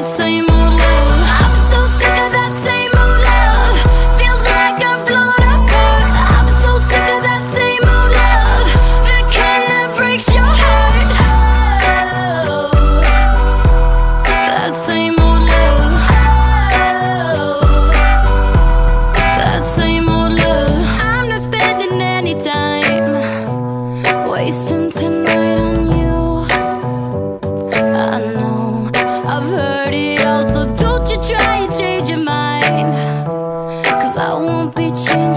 That's you be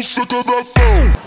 sou o of da phone.